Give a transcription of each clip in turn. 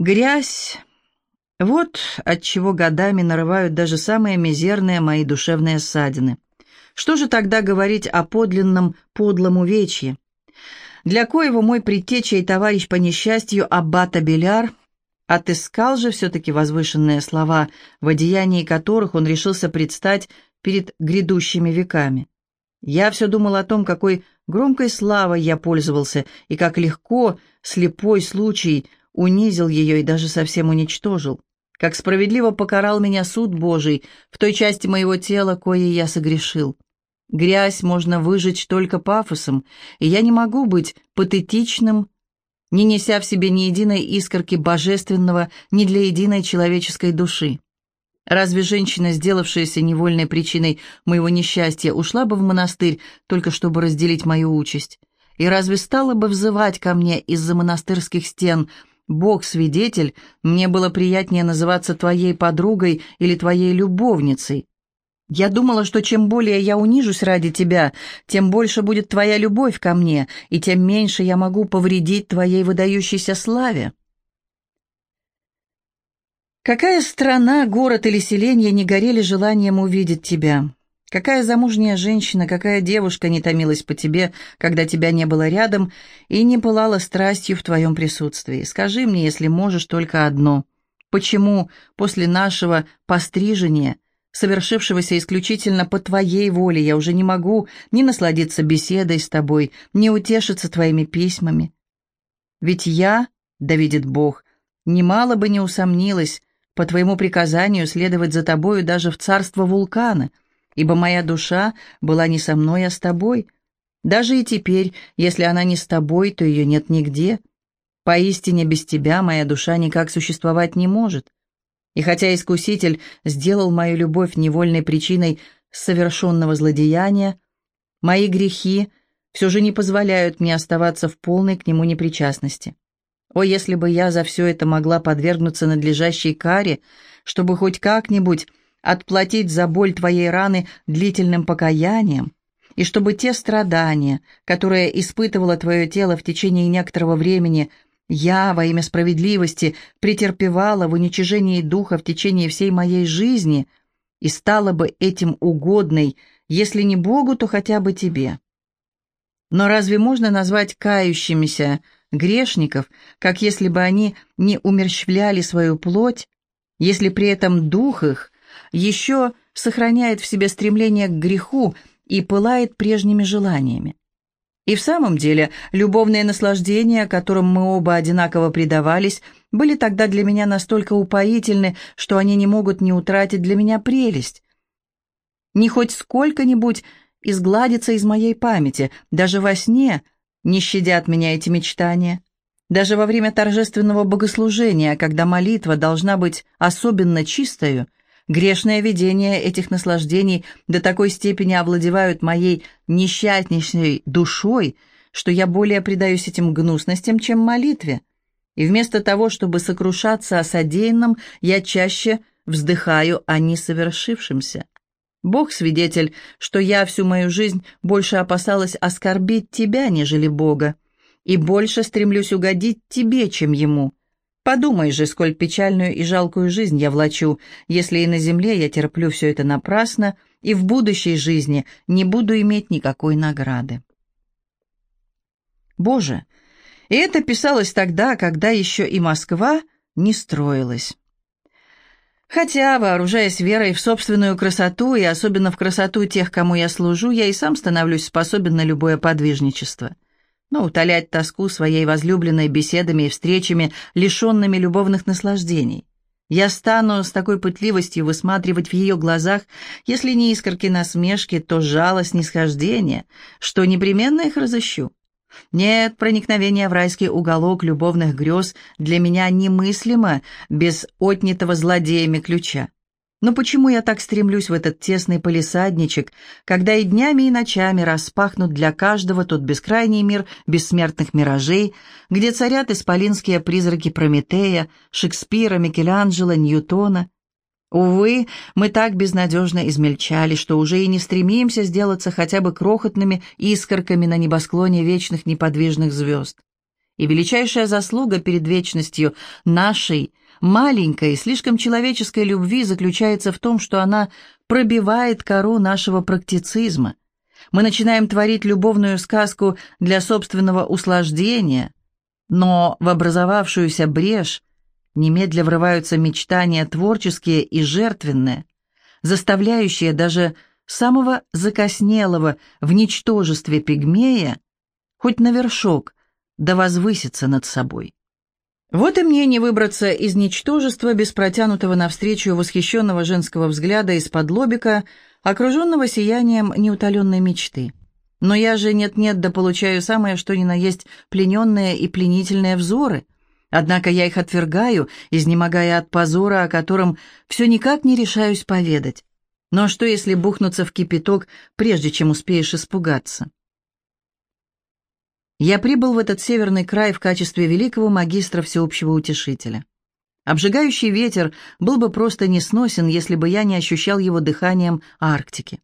Грязь. Вот от чего годами нарывают даже самые мизерные мои душевные ссадины. Что же тогда говорить о подлинном подлом увечье? Для коего мой предтеча и товарищ по несчастью Аббата Беляр отыскал же все-таки возвышенные слова, в одеянии которых он решился предстать перед грядущими веками. Я все думал о том, какой громкой славой я пользовался, и как легко слепой случай унизил ее и даже совсем уничтожил. Как справедливо покарал меня суд Божий в той части моего тела, кое я согрешил. Грязь можно выжечь только пафосом, и я не могу быть патетичным, не неся в себе ни единой искорки божественного ни для единой человеческой души. Разве женщина, сделавшаяся невольной причиной моего несчастья, ушла бы в монастырь, только чтобы разделить мою участь? И разве стала бы взывать ко мне из-за монастырских стен – Бог свидетель, мне было приятнее называться твоей подругой или твоей любовницей. Я думала, что чем более я унижусь ради тебя, тем больше будет твоя любовь ко мне, и тем меньше я могу повредить твоей выдающейся славе. Какая страна, город или селение не горели желанием увидеть тебя? Какая замужняя женщина, какая девушка не томилась по тебе, когда тебя не было рядом, и не пылала страстью в твоем присутствии? Скажи мне, если можешь, только одно. Почему после нашего пострижения, совершившегося исключительно по твоей воле, я уже не могу ни насладиться беседой с тобой, ни утешиться твоими письмами? Ведь я, да видит Бог, немало бы не усомнилась по твоему приказанию следовать за тобою даже в царство вулкана — ибо моя душа была не со мной, а с тобой. Даже и теперь, если она не с тобой, то ее нет нигде. Поистине без тебя моя душа никак существовать не может. И хотя Искуситель сделал мою любовь невольной причиной совершенного злодеяния, мои грехи все же не позволяют мне оставаться в полной к нему непричастности. О, если бы я за все это могла подвергнуться надлежащей каре, чтобы хоть как-нибудь отплатить за боль твоей раны длительным покаянием, и чтобы те страдания, которые испытывало твое тело в течение некоторого времени, я во имя справедливости претерпевала в уничижении духа в течение всей моей жизни и стала бы этим угодной, если не Богу, то хотя бы тебе. Но разве можно назвать кающимися грешников, как если бы они не умерщвляли свою плоть, если при этом дух их еще сохраняет в себе стремление к греху и пылает прежними желаниями. И в самом деле, любовные наслаждения, которым мы оба одинаково предавались, были тогда для меня настолько упоительны, что они не могут не утратить для меня прелесть. Не хоть сколько-нибудь изгладиться из моей памяти, даже во сне не щадят меня эти мечтания. Даже во время торжественного богослужения, когда молитва должна быть особенно чистою, Грешное видение этих наслаждений до такой степени овладевают моей несчастнейшей душой, что я более предаюсь этим гнусностям, чем молитве. И вместо того, чтобы сокрушаться о содеянном, я чаще вздыхаю о несовершившемся. Бог свидетель, что я всю мою жизнь больше опасалась оскорбить тебя, нежели Бога, и больше стремлюсь угодить тебе, чем Ему. Подумай же, сколь печальную и жалкую жизнь я влачу, если и на земле я терплю все это напрасно, и в будущей жизни не буду иметь никакой награды. Боже, и это писалось тогда, когда еще и Москва не строилась. Хотя, вооружаясь верой в собственную красоту и особенно в красоту тех, кому я служу, я и сам становлюсь способен на любое подвижничество – но утолять тоску своей возлюбленной беседами и встречами, лишенными любовных наслаждений. Я стану с такой пытливостью высматривать в ее глазах, если не искорки насмешки, то жалость, снисхождения, что непременно их разыщу. Нет, проникновение в райский уголок любовных грез для меня немыслимо без отнятого злодеями ключа. Но почему я так стремлюсь в этот тесный полисадничек, когда и днями, и ночами распахнут для каждого тот бескрайний мир бессмертных миражей, где царят исполинские призраки Прометея, Шекспира, Микеланджело, Ньютона? Увы, мы так безнадежно измельчали, что уже и не стремимся сделаться хотя бы крохотными искорками на небосклоне вечных неподвижных звезд. И величайшая заслуга перед вечностью нашей маленькой, слишком человеческой любви заключается в том, что она пробивает кору нашего практицизма. Мы начинаем творить любовную сказку для собственного услаждения, но в образовавшуюся брешь немедля врываются мечтания творческие и жертвенные, заставляющие даже самого закоснелого в ничтожестве пигмея хоть на вершок да возвыситься над собой. Вот и мне не выбраться из ничтожества без протянутого навстречу восхищенного женского взгляда из-под лобика, окруженного сиянием неутоленной мечты. Но я же нет-нет да получаю самое что ни на есть плененные и пленительные взоры. Однако я их отвергаю, изнемогая от позора, о котором все никак не решаюсь поведать. Но что, если бухнуться в кипяток, прежде чем успеешь испугаться? Я прибыл в этот северный край в качестве великого магистра всеобщего утешителя. Обжигающий ветер был бы просто несносен, если бы я не ощущал его дыханием Арктики.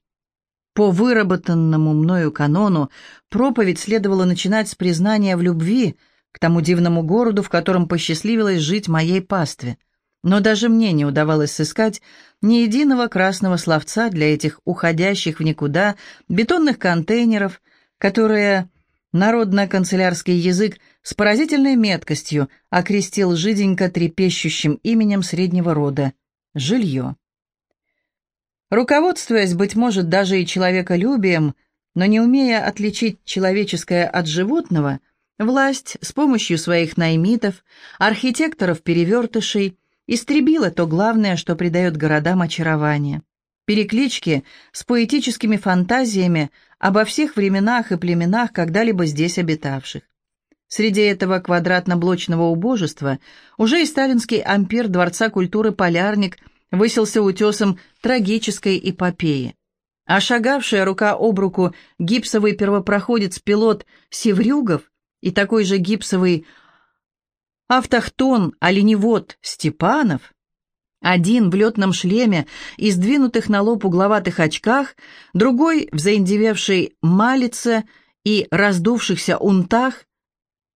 По выработанному мною канону проповедь следовало начинать с признания в любви к тому дивному городу, в котором посчастливилось жить моей пастве. Но даже мне не удавалось сыскать ни единого красного словца для этих уходящих в никуда бетонных контейнеров, которые Народно-канцелярский язык с поразительной меткостью окрестил жиденько трепещущим именем среднего рода – жилье. Руководствуясь, быть может, даже и человеколюбием, но не умея отличить человеческое от животного, власть с помощью своих наймитов, архитекторов-перевертышей истребила то главное, что придает городам очарование. Переклички с поэтическими фантазиями обо всех временах и племенах, когда-либо здесь обитавших. Среди этого квадратно-блочного убожества уже и сталинский ампир Дворца культуры «Полярник» высился утесом трагической эпопеи. А шагавшая рука об руку гипсовый первопроходец-пилот Севрюгов и такой же гипсовый автохтон оленевод Степанов – один в летном шлеме и сдвинутых на лоб угловатых очках, другой в заиндевевшей малице и раздувшихся унтах,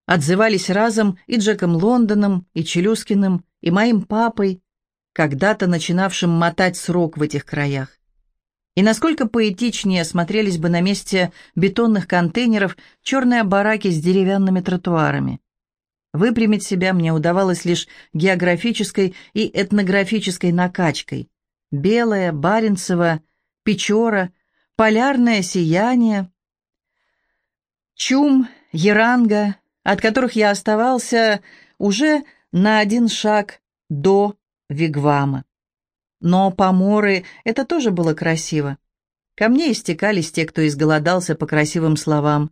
отзывались разом и Джеком Лондоном, и Челюскиным, и моим папой, когда-то начинавшим мотать срок в этих краях. И насколько поэтичнее смотрелись бы на месте бетонных контейнеров черные бараки с деревянными тротуарами. Выпрямить себя мне удавалось лишь географической и этнографической накачкой. Белое, Баренцево, Печора, полярное сияние, Чум, Яранга, от которых я оставался уже на один шаг до Вигвама. Но поморы — это тоже было красиво. Ко мне истекались те, кто изголодался по красивым словам.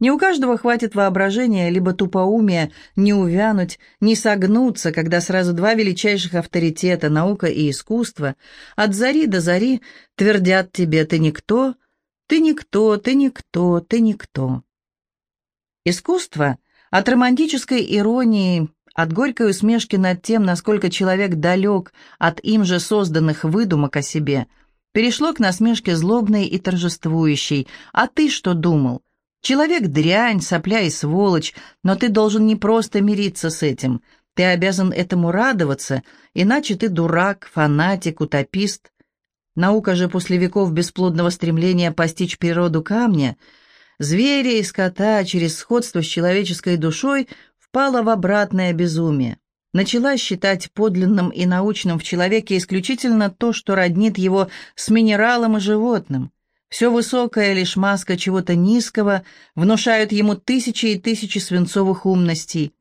Не у каждого хватит воображения, либо тупоумия не увянуть, не согнуться, когда сразу два величайших авторитета, наука и искусство, от зари до зари твердят тебе «ты никто», «ты никто», «ты никто», «ты никто». Искусство от романтической иронии, от горькой усмешки над тем, насколько человек далек от им же созданных выдумок о себе, перешло к насмешке злобной и торжествующей «а ты что думал?» Человек дрянь, сопля и сволочь, но ты должен не просто мириться с этим. Ты обязан этому радоваться, иначе ты дурак, фанатик, утопист. Наука же после веков бесплодного стремления постичь природу камня, зверя и скота через сходство с человеческой душой впала в обратное безумие. Начала считать подлинным и научным в человеке исключительно то, что роднит его с минералом и животным. Все высокое — лишь маска чего-то низкого, внушают ему тысячи и тысячи свинцовых умностей.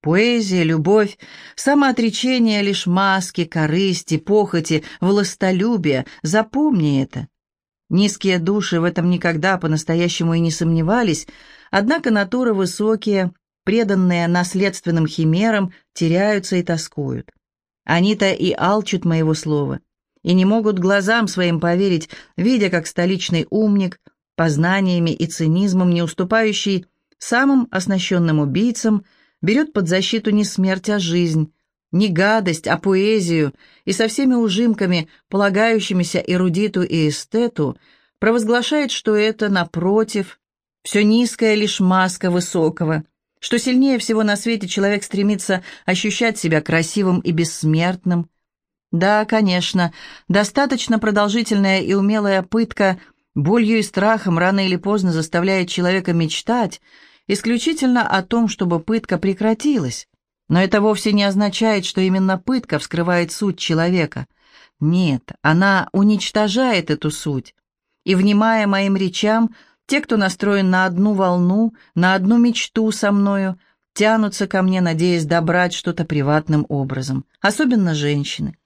Поэзия, любовь, самоотречение — лишь маски, корысти, похоти, властолюбия. Запомни это. Низкие души в этом никогда по-настоящему и не сомневались, однако натуры высокие, преданные наследственным химерам, теряются и тоскуют. Они-то и алчут моего слова и не могут глазам своим поверить, видя, как столичный умник, познаниями и цинизмом, не уступающий самым оснащенным убийцам, берет под защиту не смерть, а жизнь, не гадость, а поэзию, и со всеми ужимками, полагающимися эрудиту и эстету, провозглашает, что это, напротив, все низкое лишь маска высокого, что сильнее всего на свете человек стремится ощущать себя красивым и бессмертным. Да, конечно, достаточно продолжительная и умелая пытка болью и страхом рано или поздно заставляет человека мечтать исключительно о том, чтобы пытка прекратилась. Но это вовсе не означает, что именно пытка вскрывает суть человека. Нет, она уничтожает эту суть. И, внимая моим речам, те, кто настроен на одну волну, на одну мечту со мною, тянутся ко мне, надеясь добрать что-то приватным образом, особенно женщины.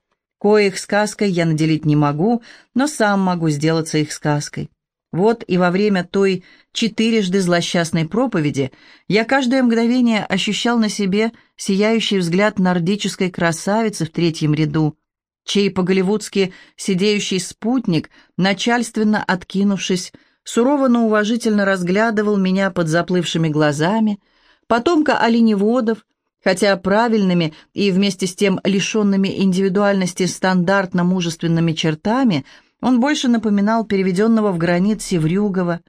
Коих сказкой я наделить не могу, но сам могу сделаться их сказкой. Вот и во время той четырежды злосчастной проповеди я каждое мгновение ощущал на себе сияющий взгляд нордической красавицы в третьем ряду, чей по-голливудски сидеющий спутник, начальственно откинувшись, сурово, но уважительно разглядывал меня под заплывшими глазами, потомка оленеводов, хотя правильными и вместе с тем лишенными индивидуальности стандартно мужественными чертами, он больше напоминал переведенного в гранит Севрюгова.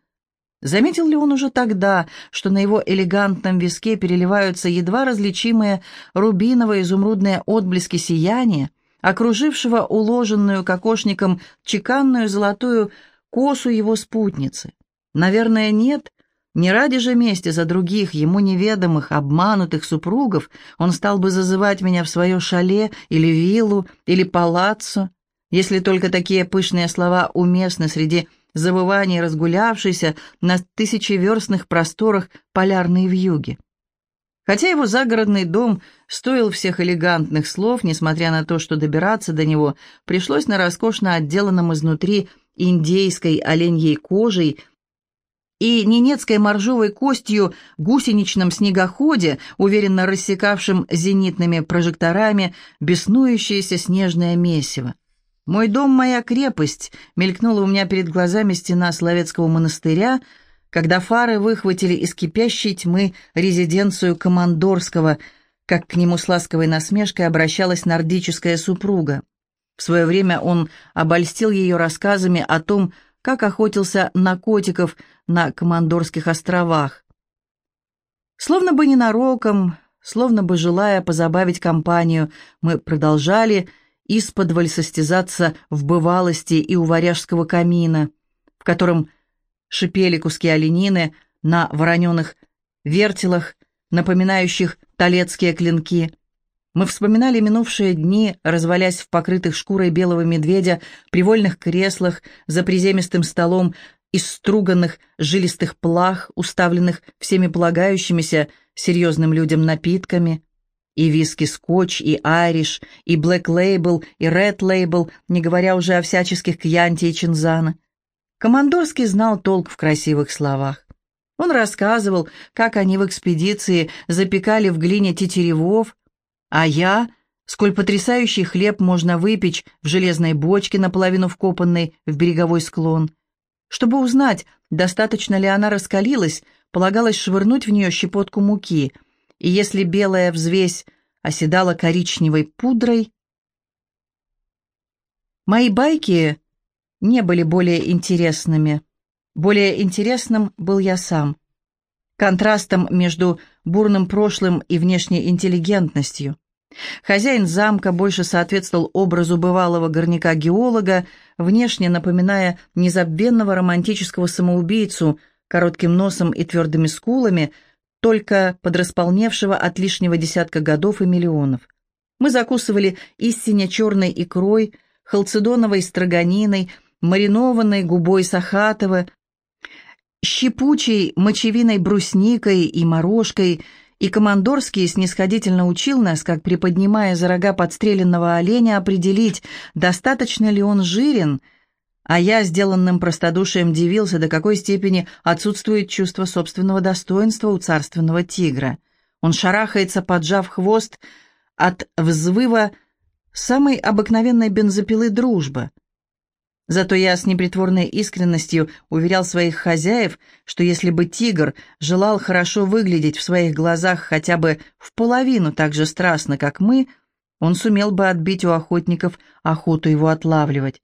Заметил ли он уже тогда, что на его элегантном виске переливаются едва различимые рубиново-изумрудные отблески сияния, окружившего уложенную кокошником чеканную золотую косу его спутницы. Наверное, нет. Не ради же мести за других, ему неведомых, обманутых супругов он стал бы зазывать меня в свое шале или виллу, или палаццо, если только такие пышные слова уместны среди завываний разгулявшейся на тысячеверстных просторах полярной вьюги. Хотя его загородный дом стоил всех элегантных слов, несмотря на то, что добираться до него пришлось на роскошно отделанном изнутри индейской оленьей кожей и ненецкой моржовой костью гусеничном снегоходе, уверенно рассекавшем зенитными прожекторами беснующееся снежное месиво. «Мой дом, моя крепость», — мелькнула у меня перед глазами стена Словецкого монастыря, когда фары выхватили из кипящей тьмы резиденцию Командорского, как к нему с ласковой насмешкой обращалась нордическая супруга. В свое время он обольстил ее рассказами о том, как охотился на котиков на Командорских островах. Словно бы ненароком, словно бы желая позабавить компанию, мы продолжали исподволь состязаться в бывалости и у варяжского камина, в котором шипели куски оленины на вороненых вертелах, напоминающих талецкие клинки, мы вспоминали минувшие дни, развалясь в покрытых шкурой белого медведя, привольных креслах, за приземистым столом из струганных жилистых плах, уставленных всеми полагающимися серьезным людям напитками. И виски-скотч, и айриш, и блэк лейбл, и ред лейбл, не говоря уже о всяческих кьянти и чинзана. Командорский знал толк в красивых словах. Он рассказывал, как они в экспедиции запекали в глине тетеревов, а я, сколь потрясающий хлеб можно выпечь в железной бочке, наполовину вкопанной в береговой склон. Чтобы узнать, достаточно ли она раскалилась, полагалось швырнуть в нее щепотку муки, и если белая взвесь оседала коричневой пудрой... Мои байки не были более интересными. Более интересным был я сам. Контрастом между бурным прошлым и внешней интеллигентностью. Хозяин замка больше соответствовал образу бывалого горняка-геолога, внешне напоминая незабвенного романтического самоубийцу, коротким носом и твердыми скулами, только подрасполневшего от лишнего десятка годов и миллионов. Мы закусывали истинно черной икрой, халцедоновой строганиной, маринованной губой сахатова, щепучей мочевиной брусникой и морожкой – и Командорский снисходительно учил нас, как, приподнимая за рога подстреленного оленя, определить, достаточно ли он жирен, а я, сделанным простодушием, дивился, до какой степени отсутствует чувство собственного достоинства у царственного тигра. Он шарахается, поджав хвост, от взвыва самой обыкновенной бензопилы дружба — Зато я с непритворной искренностью уверял своих хозяев, что если бы тигр желал хорошо выглядеть в своих глазах хотя бы в половину так же страстно, как мы, он сумел бы отбить у охотников охоту его отлавливать.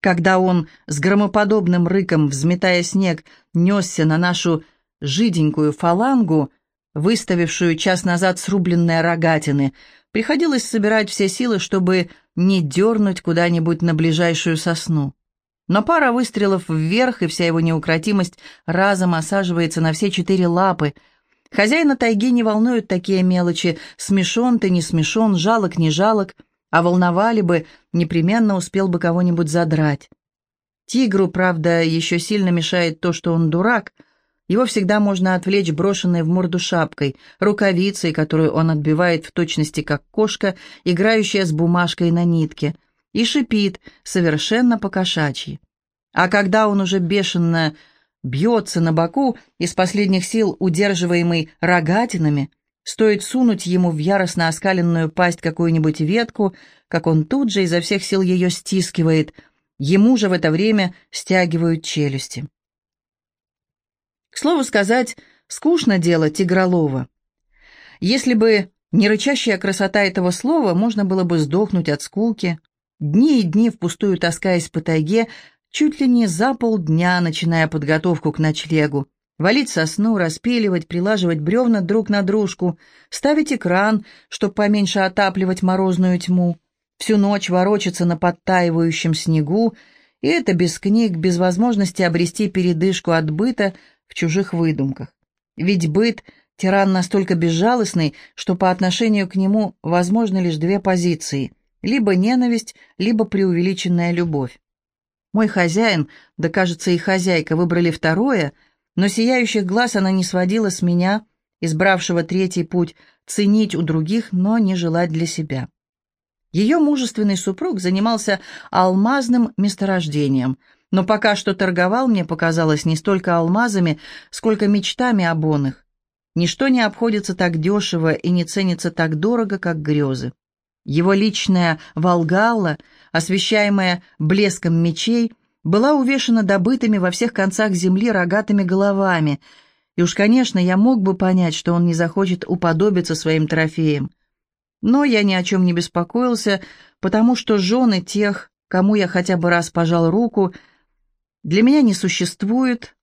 Когда он с громоподобным рыком, взметая снег, несся на нашу жиденькую фалангу, выставившую час назад срубленные рогатины, приходилось собирать все силы, чтобы не дернуть куда-нибудь на ближайшую сосну. Но пара выстрелов вверх, и вся его неукротимость разом осаживается на все четыре лапы. Хозяина тайги не волнуют такие мелочи, смешон ты, не смешон, жалок, не жалок, а волновали бы, непременно успел бы кого-нибудь задрать. Тигру, правда, еще сильно мешает то, что он дурак. Его всегда можно отвлечь брошенной в морду шапкой, рукавицей, которую он отбивает в точности как кошка, играющая с бумажкой на нитке — и шипит, совершенно покошачьи. А когда он уже бешено бьется на боку, из последних сил удерживаемый рогатинами, стоит сунуть ему в яростно оскаленную пасть какую-нибудь ветку, как он тут же изо всех сил ее стискивает, ему же в это время стягивают челюсти. К слову сказать, скучно дело тигролова. Если бы не рычащая красота этого слова, можно было бы сдохнуть от скуки, Дни и дни впустую таскаясь по тайге, чуть ли не за полдня, начиная подготовку к ночлегу. Валить сосну, распиливать, прилаживать бревна друг на дружку, ставить экран, чтобы поменьше отапливать морозную тьму, всю ночь ворочаться на подтаивающем снегу, и это без книг, без возможности обрести передышку от быта в чужих выдумках. Ведь быт — тиран настолько безжалостный, что по отношению к нему возможны лишь две позиции — либо ненависть, либо преувеличенная любовь. Мой хозяин, да кажется и хозяйка, выбрали второе, но сияющих глаз она не сводила с меня, избравшего третий путь, ценить у других, но не желать для себя. Ее мужественный супруг занимался алмазным месторождением, но пока что торговал, мне показалось, не столько алмазами, сколько мечтами об оных. Ничто не обходится так дешево и не ценится так дорого, как грезы. Его личная Волгалла, освещаемая блеском мечей, была увешана добытыми во всех концах земли рогатыми головами, и уж, конечно, я мог бы понять, что он не захочет уподобиться своим трофеям. Но я ни о чем не беспокоился, потому что жены тех, кому я хотя бы раз пожал руку, для меня не существует.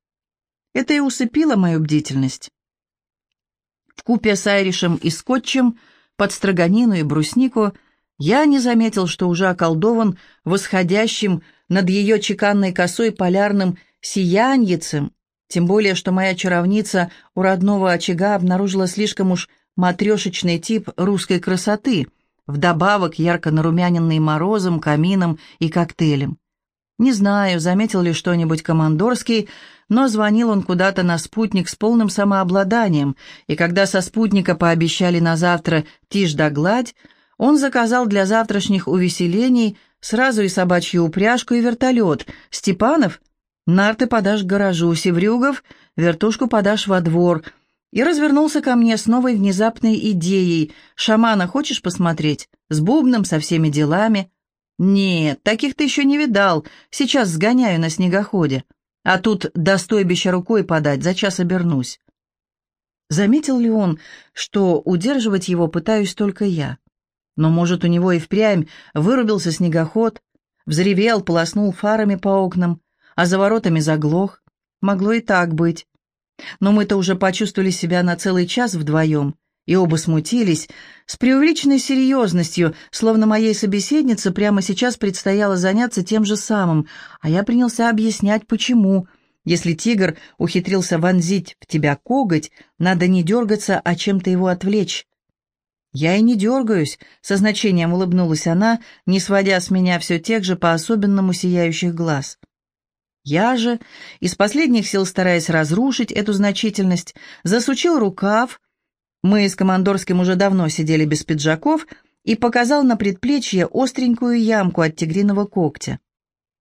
Это и усыпило мою бдительность. В купе с Айришем и Скотчем – под строганину и бруснику, я не заметил, что уже околдован восходящим над ее чеканной косой полярным сияньицем, тем более, что моя чаровница у родного очага обнаружила слишком уж матрешечный тип русской красоты, вдобавок ярко нарумяненный морозом, камином и коктейлем. Не знаю, заметил ли что-нибудь командорский, но звонил он куда-то на спутник с полным самообладанием, и когда со спутника пообещали на завтра тишь да гладь, он заказал для завтрашних увеселений сразу и собачью упряжку, и вертолет. «Степанов, нарты подашь к гаражу, Севрюгов, вертушку подашь во двор». И развернулся ко мне с новой внезапной идеей. «Шамана хочешь посмотреть? С бубном, со всеми делами?» «Нет, таких ты еще не видал. Сейчас сгоняю на снегоходе. А тут до стойбища рукой подать, за час обернусь». Заметил ли он, что удерживать его пытаюсь только я? Но, может, у него и впрямь вырубился снегоход, взревел, полоснул фарами по окнам, а за воротами заглох. Могло и так быть. Но мы-то уже почувствовали себя на целый час вдвоем, и оба смутились, с преувеличенной серьезностью, словно моей собеседнице прямо сейчас предстояло заняться тем же самым, а я принялся объяснять, почему. Если тигр ухитрился вонзить в тебя коготь, надо не дергаться, а чем-то его отвлечь. «Я и не дергаюсь», — со значением улыбнулась она, не сводя с меня все тех же по-особенному сияющих глаз. Я же, из последних сил стараясь разрушить эту значительность, засучил рукав, мы с командорским уже давно сидели без пиджаков и показал на предплечье остренькую ямку от тигриного когтя.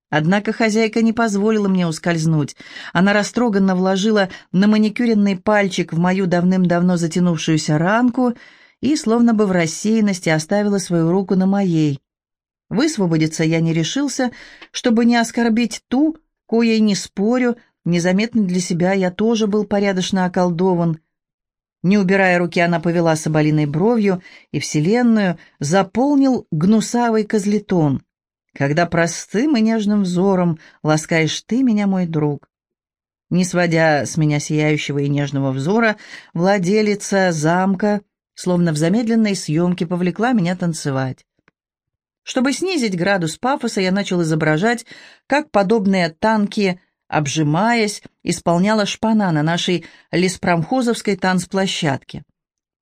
Однако хозяйка не позволила мне ускользнуть. Она растроганно вложила на маникюренный пальчик в мою давным-давно затянувшуюся ранку и, словно бы в рассеянности, оставила свою руку на моей. Высвободиться я не решился, чтобы не оскорбить ту, коей не спорю, незаметно для себя я тоже был порядочно околдован — не убирая руки, она повела соболиной бровью, и вселенную заполнил гнусавый козлетон. Когда простым и нежным взором ласкаешь ты меня, мой друг. Не сводя с меня сияющего и нежного взора, владелица замка, словно в замедленной съемке, повлекла меня танцевать. Чтобы снизить градус пафоса, я начал изображать, как подобные танки, обжимаясь, исполняла шпана на нашей леспромхозовской танцплощадке.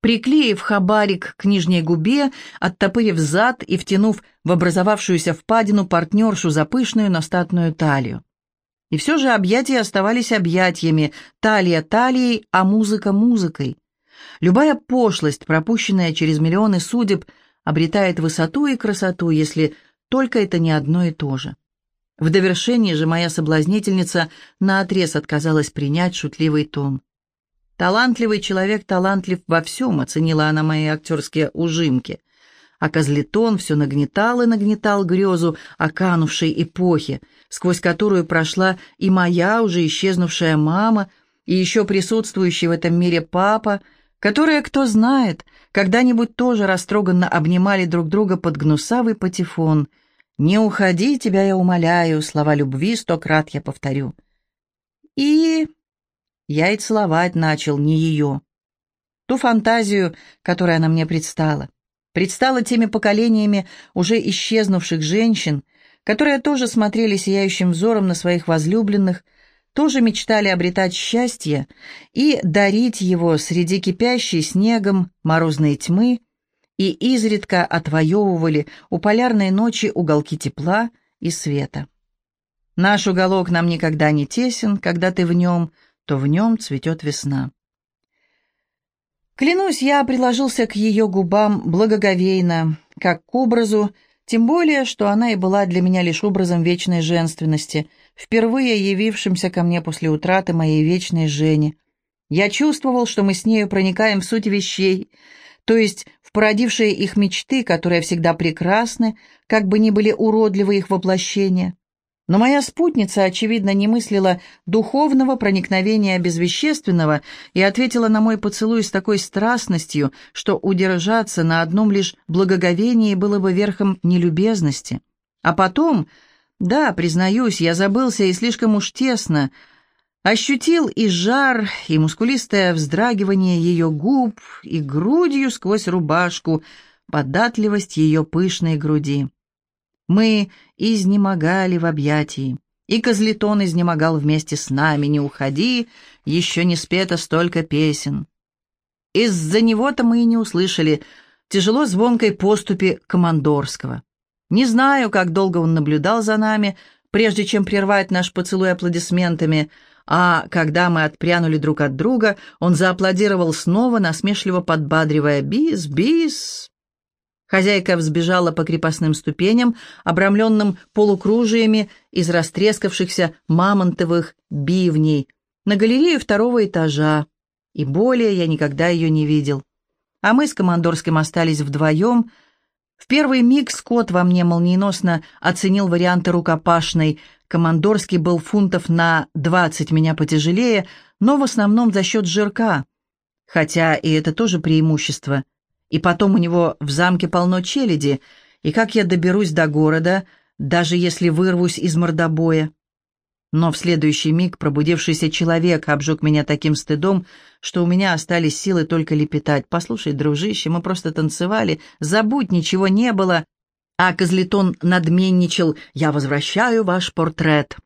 Приклеив хабарик к нижней губе, оттопырив зад и втянув в образовавшуюся впадину партнершу за пышную, но статную талию. И все же объятия оставались объятиями, талия талией, а музыка музыкой. Любая пошлость, пропущенная через миллионы судеб, обретает высоту и красоту, если только это не одно и то же. В довершении же моя соблазнительница наотрез отказалась принять шутливый тон. «Талантливый человек талантлив во всем», — оценила она мои актерские ужимки а козлетон все нагнетал и нагнетал грезу о канувшей эпохе, сквозь которую прошла и моя уже исчезнувшая мама, и еще присутствующий в этом мире папа, которые, кто знает, когда-нибудь тоже растроганно обнимали друг друга под гнусавый патефон. «Не уходи, тебя я умоляю», слова любви сто крат я повторю. И я и целовать начал, не ее. Ту фантазию, которая она мне предстала предстала теми поколениями уже исчезнувших женщин, которые тоже смотрели сияющим взором на своих возлюбленных, тоже мечтали обретать счастье и дарить его среди кипящей снегом морозной тьмы и изредка отвоевывали у полярной ночи уголки тепла и света. Наш уголок нам никогда не тесен, когда ты в нем, то в нем цветет весна. Клянусь, я приложился к ее губам благоговейно, как к образу, тем более, что она и была для меня лишь образом вечной женственности, впервые явившимся ко мне после утраты моей вечной Жени. Я чувствовал, что мы с нею проникаем в суть вещей, то есть породившие их мечты, которые всегда прекрасны, как бы ни были уродливы их воплощения. Но моя спутница, очевидно, не мыслила духовного проникновения безвещественного и ответила на мой поцелуй с такой страстностью, что удержаться на одном лишь благоговении было бы верхом нелюбезности. А потом, да, признаюсь, я забылся и слишком уж тесно, ощутил и жар, и мускулистое вздрагивание ее губ, и грудью сквозь рубашку, податливость ее пышной груди. Мы изнемогали в объятии, и козлетон изнемогал вместе с нами. Не уходи, еще не спето столько песен. Из-за него-то мы и не услышали тяжело звонкой поступи командорского. Не знаю, как долго он наблюдал за нами, прежде чем прервать наш поцелуй аплодисментами, а когда мы отпрянули друг от друга, он зааплодировал снова, насмешливо подбадривая «Бис, бис!» Хозяйка взбежала по крепостным ступеням, обрамленным полукружиями из растрескавшихся мамонтовых бивней, на галерею второго этажа, и более я никогда ее не видел. А мы с Командорским остались вдвоем. В первый миг Скотт во мне молниеносно оценил варианты рукопашной. Командорский был фунтов на двадцать меня потяжелее, но в основном за счет жирка, хотя и это тоже преимущество — и потом у него в замке полно челяди, и как я доберусь до города, даже если вырвусь из мордобоя? Но в следующий миг пробудившийся человек обжег меня таким стыдом, что у меня остались силы только лепетать. «Послушай, дружище, мы просто танцевали, забудь, ничего не было». А Козлетон надменничал «Я возвращаю ваш портрет».